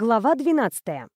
Глава 12.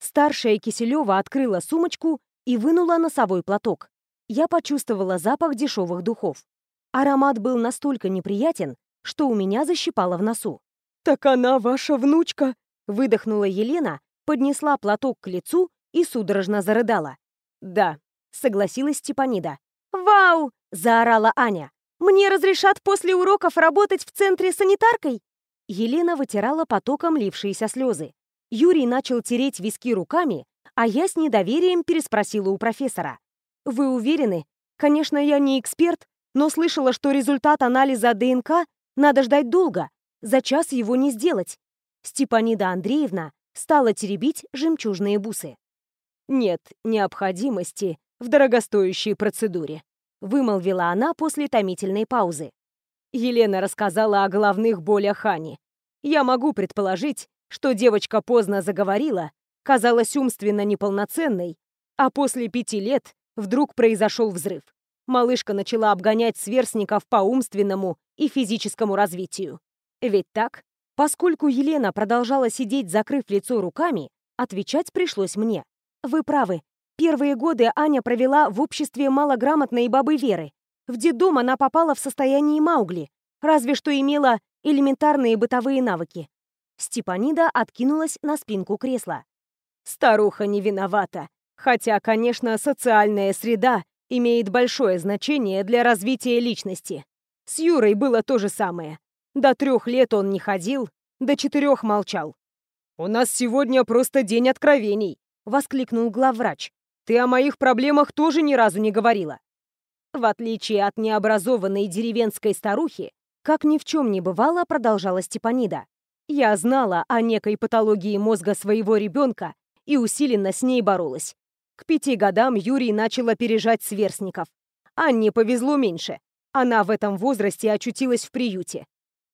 Старшая Киселева открыла сумочку и вынула носовой платок. Я почувствовала запах дешевых духов. Аромат был настолько неприятен, что у меня защипало в носу. «Так она ваша внучка!» Выдохнула Елена, поднесла платок к лицу и судорожно зарыдала. «Да», — согласилась Степанида. «Вау!» — заорала Аня. «Мне разрешат после уроков работать в центре санитаркой?» Елена вытирала потоком лившиеся слезы. Юрий начал тереть виски руками, а я с недоверием переспросила у профессора. «Вы уверены? Конечно, я не эксперт, но слышала, что результат анализа ДНК надо ждать долго. За час его не сделать». Степанида Андреевна стала теребить жемчужные бусы. «Нет необходимости в дорогостоящей процедуре», вымолвила она после томительной паузы. Елена рассказала о головных болях Ани. Я могу предположить, что девочка поздно заговорила, казалась умственно неполноценной, а после пяти лет вдруг произошел взрыв. Малышка начала обгонять сверстников по умственному и физическому развитию. Ведь так? Поскольку Елена продолжала сидеть, закрыв лицо руками, отвечать пришлось мне. Вы правы. Первые годы Аня провела в обществе малограмотной бабы Веры. В детдом она попала в состояние Маугли, разве что имела элементарные бытовые навыки. Степанида откинулась на спинку кресла. Старуха не виновата, хотя, конечно, социальная среда имеет большое значение для развития личности. С Юрой было то же самое. До трех лет он не ходил, до четырех молчал. «У нас сегодня просто день откровений», — воскликнул главврач. «Ты о моих проблемах тоже ни разу не говорила. В отличие от необразованной деревенской старухи, как ни в чем не бывало, продолжала Степанида. Я знала о некой патологии мозга своего ребенка и усиленно с ней боролась. К пяти годам Юрий начал опережать сверстников. Анне повезло меньше. Она в этом возрасте очутилась в приюте.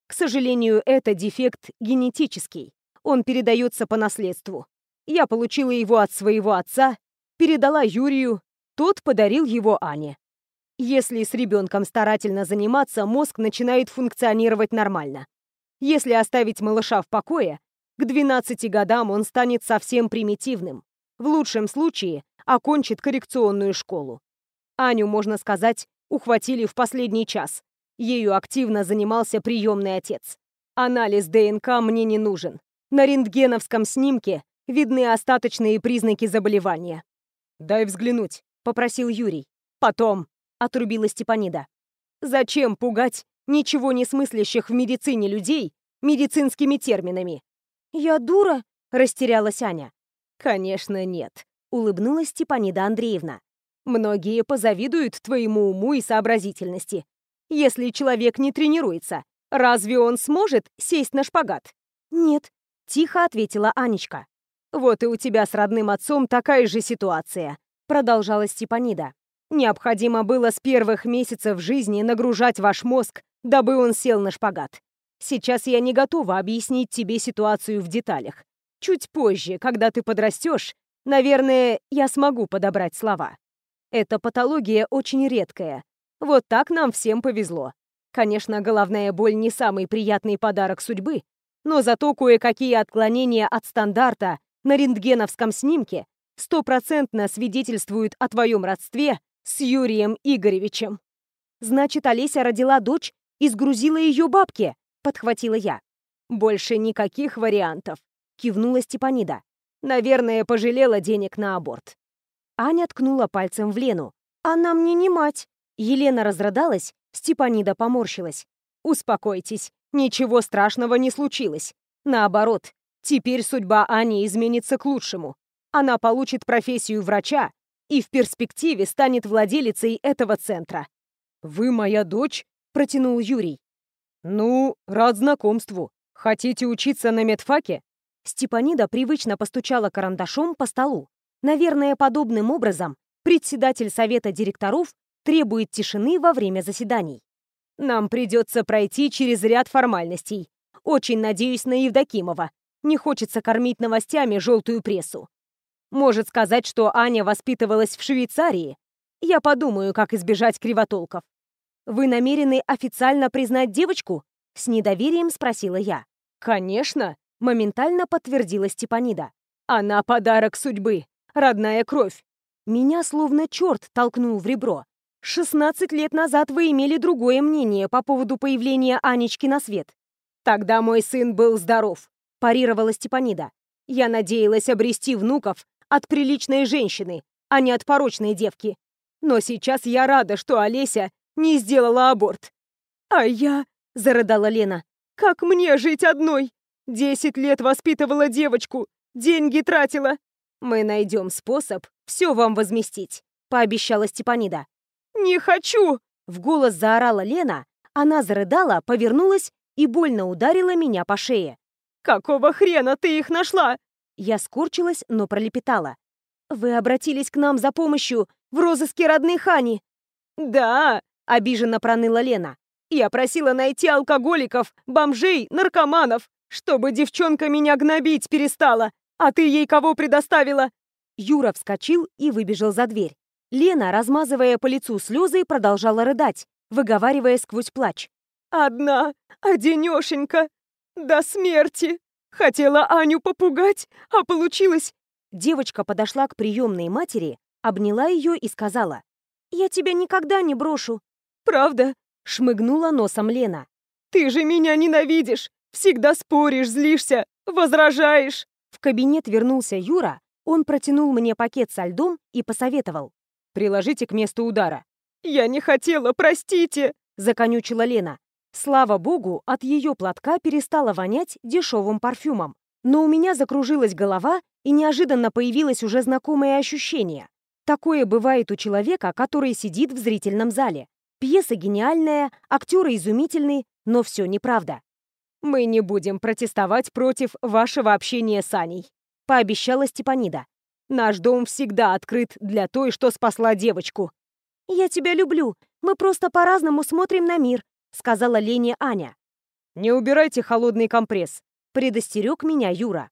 К сожалению, это дефект генетический. Он передается по наследству. Я получила его от своего отца, передала Юрию, тот подарил его Ане. Если с ребенком старательно заниматься, мозг начинает функционировать нормально. Если оставить малыша в покое, к 12 годам он станет совсем примитивным. В лучшем случае окончит коррекционную школу. Аню, можно сказать, ухватили в последний час. Ею активно занимался приемный отец. Анализ ДНК мне не нужен. На рентгеновском снимке видны остаточные признаки заболевания. «Дай взглянуть», — попросил Юрий. «Потом», — отрубила Степанида. «Зачем пугать ничего не смыслящих в медицине людей медицинскими терминами?» «Я дура?» — растерялась Аня. «Конечно, нет», — улыбнулась Степанида Андреевна. «Многие позавидуют твоему уму и сообразительности. Если человек не тренируется, разве он сможет сесть на шпагат?» «Нет», — тихо ответила Анечка. «Вот и у тебя с родным отцом такая же ситуация», — продолжала Степанида. Необходимо было с первых месяцев жизни нагружать ваш мозг, дабы он сел на шпагат. Сейчас я не готова объяснить тебе ситуацию в деталях. Чуть позже, когда ты подрастешь, наверное, я смогу подобрать слова. Эта патология очень редкая. Вот так нам всем повезло. Конечно, головная боль не самый приятный подарок судьбы, но зато кое-какие отклонения от стандарта на рентгеновском снимке стопроцентно свидетельствуют о твоем родстве с Юрием Игоревичем. Значит, Олеся родила дочь и сгрузила ее бабке, подхватила я. Больше никаких вариантов, кивнула Степанида. Наверное, пожалела денег на аборт. Аня ткнула пальцем в Лену. Она мне не мать. Елена разрыдалась, Степанида поморщилась. Успокойтесь, ничего страшного не случилось. Наоборот, теперь судьба Ани изменится к лучшему. Она получит профессию врача и в перспективе станет владелицей этого центра. «Вы моя дочь?» — протянул Юрий. «Ну, рад знакомству. Хотите учиться на медфаке?» Степанида привычно постучала карандашом по столу. Наверное, подобным образом председатель совета директоров требует тишины во время заседаний. «Нам придется пройти через ряд формальностей. Очень надеюсь на Евдокимова. Не хочется кормить новостями желтую прессу. Может сказать, что Аня воспитывалась в Швейцарии. Я подумаю, как избежать кривотолков. Вы намерены официально признать девочку? С недоверием спросила я. Конечно. Моментально подтвердила Степанида. Она подарок судьбы, родная кровь. Меня словно черт толкнул в ребро. 16 лет назад вы имели другое мнение по поводу появления Анечки на свет. Тогда мой сын был здоров, парировала Степанида. Я надеялась обрести внуков от приличной женщины, а не от порочной девки. Но сейчас я рада, что Олеся не сделала аборт. А я, зарыдала Лена, как мне жить одной? Десять лет воспитывала девочку, деньги тратила. Мы найдем способ все вам возместить, пообещала Степанида. «Не хочу!» — в голос заорала Лена. Она зарыдала, повернулась и больно ударила меня по шее. «Какого хрена ты их нашла?» Я скорчилась, но пролепетала. «Вы обратились к нам за помощью в розыске родных Ани». «Да», — обиженно проныла Лена. «Я просила найти алкоголиков, бомжей, наркоманов, чтобы девчонка меня гнобить перестала. А ты ей кого предоставила?» Юра вскочил и выбежал за дверь. Лена, размазывая по лицу слезы, продолжала рыдать, выговаривая сквозь плач. «Одна, одинешенька, до смерти. Хотела Аню попугать, а получилось...» Девочка подошла к приемной матери, обняла ее и сказала. «Я тебя никогда не брошу». «Правда?» — шмыгнула носом Лена. «Ты же меня ненавидишь! Всегда споришь, злишься, возражаешь!» В кабинет вернулся Юра, он протянул мне пакет со льдом и посоветовал. Приложите к месту удара». «Я не хотела, простите!» — законючила Лена. Слава богу, от ее платка перестало вонять дешевым парфюмом. Но у меня закружилась голова, и неожиданно появилось уже знакомое ощущение. Такое бывает у человека, который сидит в зрительном зале. Пьеса гениальная, актеры изумительные, но все неправда. «Мы не будем протестовать против вашего общения с Аней», — пообещала Степанида. Наш дом всегда открыт для той, что спасла девочку». «Я тебя люблю. Мы просто по-разному смотрим на мир», — сказала Лене Аня. «Не убирайте холодный компресс», — предостерег меня Юра.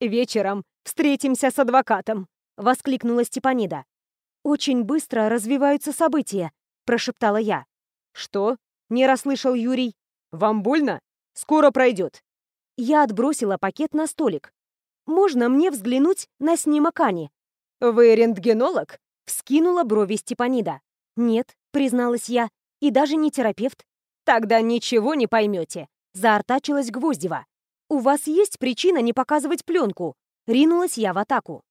«Вечером встретимся с адвокатом», — воскликнула Степанида. «Очень быстро развиваются события», — прошептала я. «Что?» — не расслышал Юрий. «Вам больно? Скоро пройдет». Я отбросила пакет на столик. Можно мне взглянуть на снимок Ани?» «Вы рентгенолог?» — вскинула брови Степанида. «Нет», — призналась я, — «и даже не терапевт». «Тогда ничего не поймете», — заортачилась Гвоздева. «У вас есть причина не показывать пленку?» Ринулась я в атаку.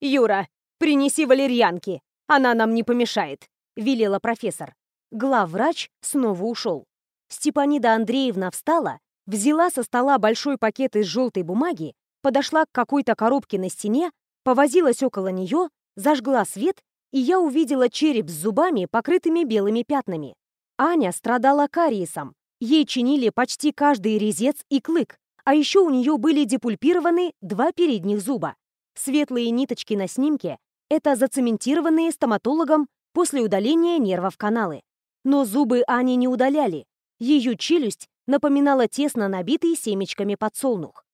«Юра, принеси валерьянки, она нам не помешает», — велела профессор. Главврач снова ушел. Степанида Андреевна встала, взяла со стола большой пакет из желтой бумаги подошла к какой-то коробке на стене, повозилась около нее, зажгла свет, и я увидела череп с зубами, покрытыми белыми пятнами. Аня страдала кариесом. Ей чинили почти каждый резец и клык, а еще у нее были депульпированы два передних зуба. Светлые ниточки на снимке — это зацементированные стоматологом после удаления нервов каналы. Но зубы Ани не удаляли. Ее челюсть напоминала тесно набитый семечками подсолнух.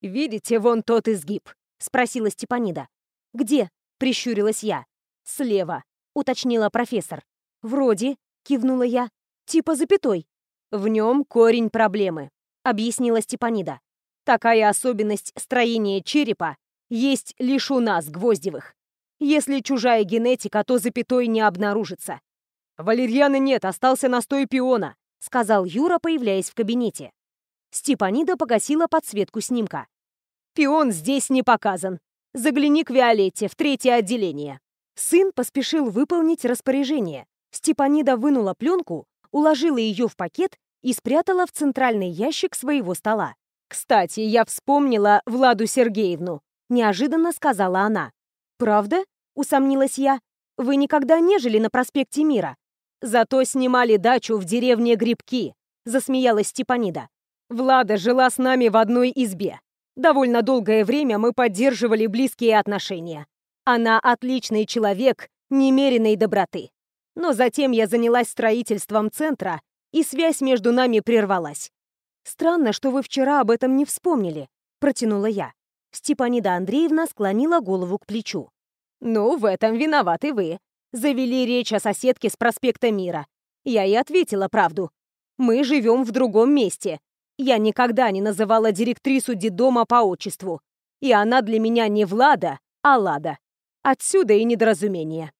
«Видите вон тот изгиб?» — спросила Степанида. «Где?» — прищурилась я. «Слева», — уточнила профессор. «Вроде», — кивнула я, — «типа запятой». «В нем корень проблемы», — объяснила Степанида. «Такая особенность строения черепа есть лишь у нас, Гвоздевых. Если чужая генетика, то запятой не обнаружится». «Валерьяны нет, остался настой пиона», — сказал Юра, появляясь в кабинете. Степанида погасила подсветку снимка. «Пион здесь не показан. Загляни к Виолетте в третье отделение». Сын поспешил выполнить распоряжение. Степанида вынула пленку, уложила ее в пакет и спрятала в центральный ящик своего стола. «Кстати, я вспомнила Владу Сергеевну», — неожиданно сказала она. «Правда?» — усомнилась я. «Вы никогда не жили на проспекте Мира. Зато снимали дачу в деревне Грибки», — засмеялась Степанида. Влада жила с нами в одной избе. Довольно долгое время мы поддерживали близкие отношения. Она отличный человек, немеренной доброты. Но затем я занялась строительством центра, и связь между нами прервалась. «Странно, что вы вчера об этом не вспомнили», — протянула я. Степанида Андреевна склонила голову к плечу. «Ну, в этом виноваты вы. Завели речь о соседке с проспекта Мира. Я и ответила правду. Мы живем в другом месте, Я никогда не называла директрису детдома по отчеству. И она для меня не Влада, а Лада. Отсюда и недоразумение.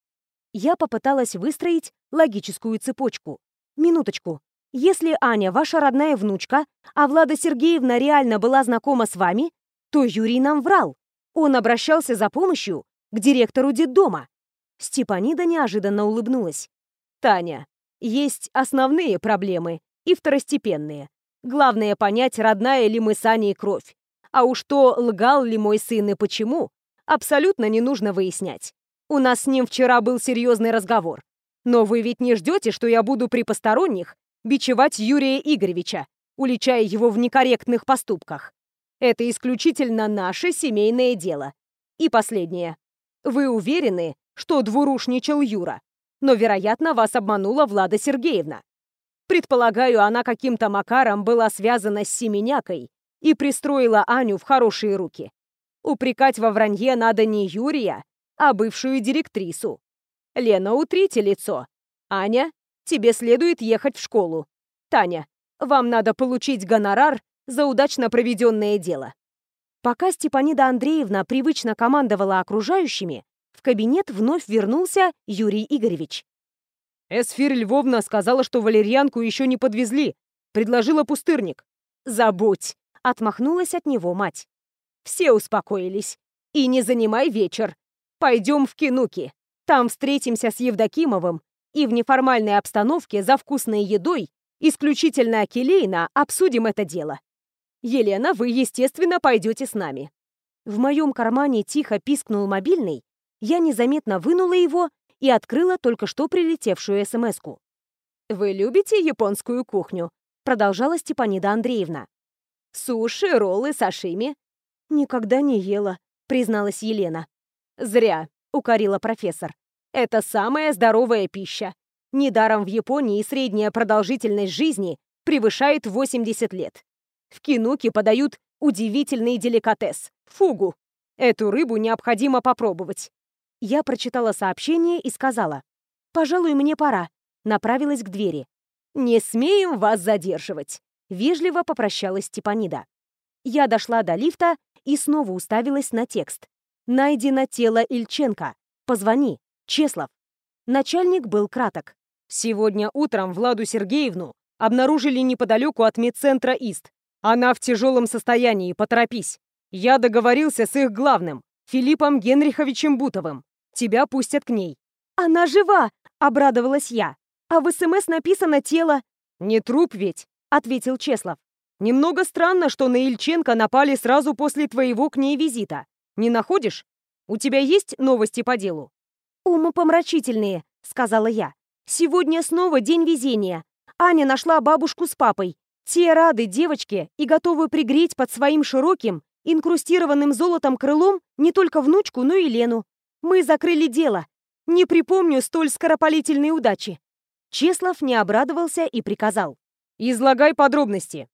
Я попыталась выстроить логическую цепочку. Минуточку. Если Аня ваша родная внучка, а Влада Сергеевна реально была знакома с вами, то Юрий нам врал. Он обращался за помощью к директору детдома. Степанида неожиданно улыбнулась. «Таня, есть основные проблемы и второстепенные. Главное понять, родная ли мы с Аней кровь. А уж то, лгал ли мой сын и почему, абсолютно не нужно выяснять. У нас с ним вчера был серьезный разговор. Но вы ведь не ждете, что я буду при посторонних бичевать Юрия Игоревича, уличая его в некорректных поступках. Это исключительно наше семейное дело. И последнее. Вы уверены, что двурушничал Юра? Но, вероятно, вас обманула Влада Сергеевна. Предполагаю, она каким-то макаром была связана с Семенякой и пристроила Аню в хорошие руки. Упрекать во вранье надо не Юрия, а бывшую директрису. Лена, утрите лицо. Аня, тебе следует ехать в школу. Таня, вам надо получить гонорар за удачно проведенное дело. Пока Степанида Андреевна привычно командовала окружающими, в кабинет вновь вернулся Юрий Игоревич. Эсфир Львовна сказала, что валерьянку еще не подвезли. Предложила пустырник. «Забудь!» — отмахнулась от него мать. «Все успокоились. И не занимай вечер. Пойдем в Кинуки. Там встретимся с Евдокимовым и в неформальной обстановке за вкусной едой, исключительно келейно, обсудим это дело. Елена, вы, естественно, пойдете с нами». В моем кармане тихо пискнул мобильный, я незаметно вынула его и открыла только что прилетевшую СМС-ку. «Вы любите японскую кухню?» — продолжала Степанида Андреевна. «Суши, роллы, сашими?» «Никогда не ела», — призналась Елена. «Зря», — укорила профессор. «Это самая здоровая пища. Недаром в Японии средняя продолжительность жизни превышает 80 лет. В Кинуке подают удивительный деликатес — фугу. Эту рыбу необходимо попробовать. Я прочитала сообщение и сказала, «Пожалуй, мне пора». Направилась к двери. «Не смеем вас задерживать», — вежливо попрощалась Степанида. Я дошла до лифта и снова уставилась на текст. «Найдено тело Ильченко. Позвони. Чеслов». Начальник был краток. «Сегодня утром Владу Сергеевну обнаружили неподалеку от медцентра ИСТ. Она в тяжелом состоянии, поторопись. Я договорился с их главным, Филиппом Генриховичем Бутовым. Тебя пустят к ней». «Она жива!» — обрадовалась я. «А в СМС написано тело...» «Не труп ведь», — ответил Чеслов. «Немного странно, что на Ильченко напали сразу после твоего к ней визита. Не находишь? У тебя есть новости по делу?» «Умопомрачительные», — сказала я. «Сегодня снова день везения. Аня нашла бабушку с папой. Те рады девочке и готовы пригреть под своим широким, инкрустированным золотом крылом не только внучку, но и Лену. Мы закрыли дело. Не припомню столь скоропалительной удачи. Чеслов не обрадовался и приказал. «Излагай подробности.